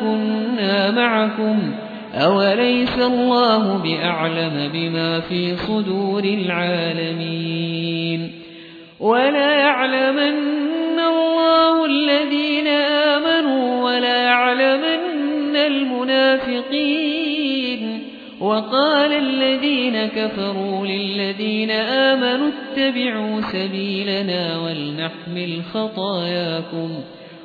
كنا معكم أوليس الله بأعلم بما في صدور العالمين ولا يعلمن الله الذين آمنوا ولا يعلمن المنافقين وقال الذين كفروا للذين آمنوا اتبعوا سبيلنا ولنحمل خطاياكم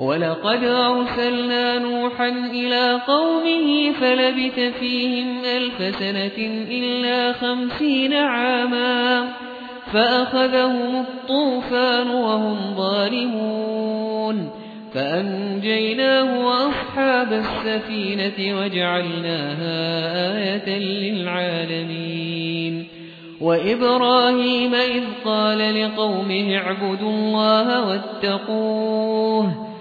ولقد أرسلنا نوحا إلى قومه فلبث فيهم ألف سنة إلا خمسين عاما فأخذهم الطوفان وهم ظالمون فأنجيناه وأصحاب السفينة وجعلناها آية للعالمين وإبراهيم إذ قال لقومه اعبدوا الله واتقوه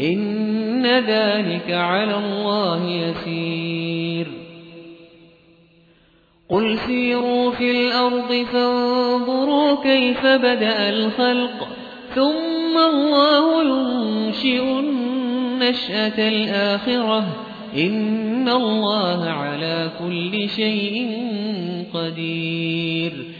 إن ذلك على الله يسير قل سيروا في الأرض فانظروا كيف بدأ الخلق ثم الله ينشئ النشأة الآخرة إن الله على كل شيء قدير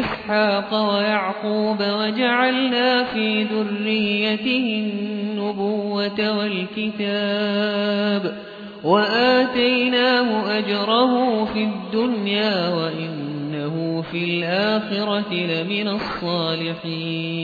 إسحاق ويعقوب وجعلنا في ذريته النبوة والكتاب وآتيناه أجره في الدنيا وإنه في الآخرة لمن الصالحين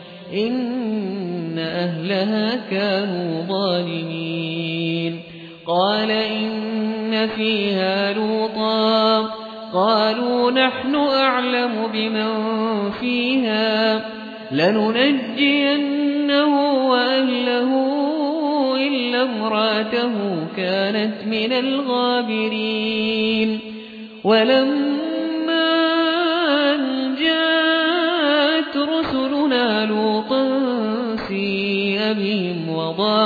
إن أهلها كانوا ظالمين قال إن فيها لوطا قالوا نحن أعلم بمن فيها لننجينه وأهله إلا امراته كانت من الغابرين ولما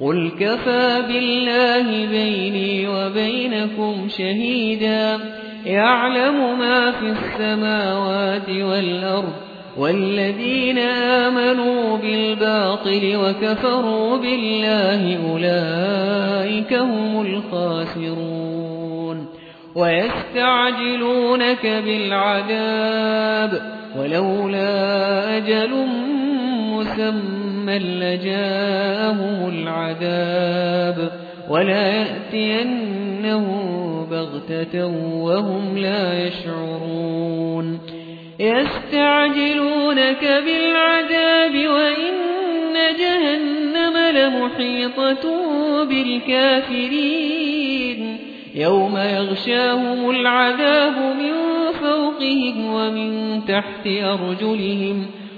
قل كفى بالله بيني وبينكم شهيدا يعلم ما في السماوات والأرض والذين آمنوا بالباطل وكفروا بالله أولئك هم الخاسرون ويستعجلونك بالعذاب ولولا أجل مسمى لجاءهم العذاب ولا يأتينه بغتة وهم لا يشعرون يستعجلونك بالعذاب وإن جهنم لمحيطة بالكافرين يوم يغشاهم العذاب من فوقهم ومن تحت أرجلهم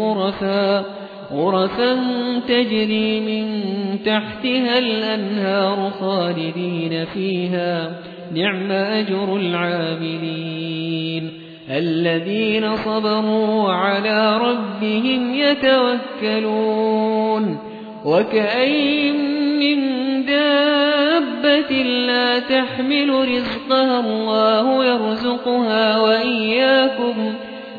غرفا غرفا تجري من تحتها الأنهار خالدين فيها نعم أجر العاملين الذين صبروا على ربهم يتوكلون وكأين من دابة لا تحمل رزقها الله يرزقها وإياكم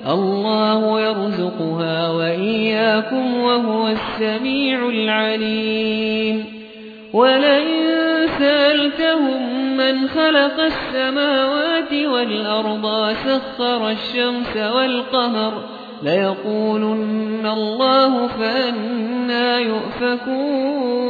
الله يرزقها وإياكم وهو السميع العليم. ولئن سألتهم من خلق السماوات والأرض سخر الشمس والقمر ليقولن الله فأنا يؤفكون.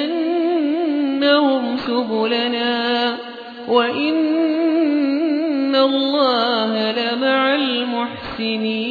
المحسنين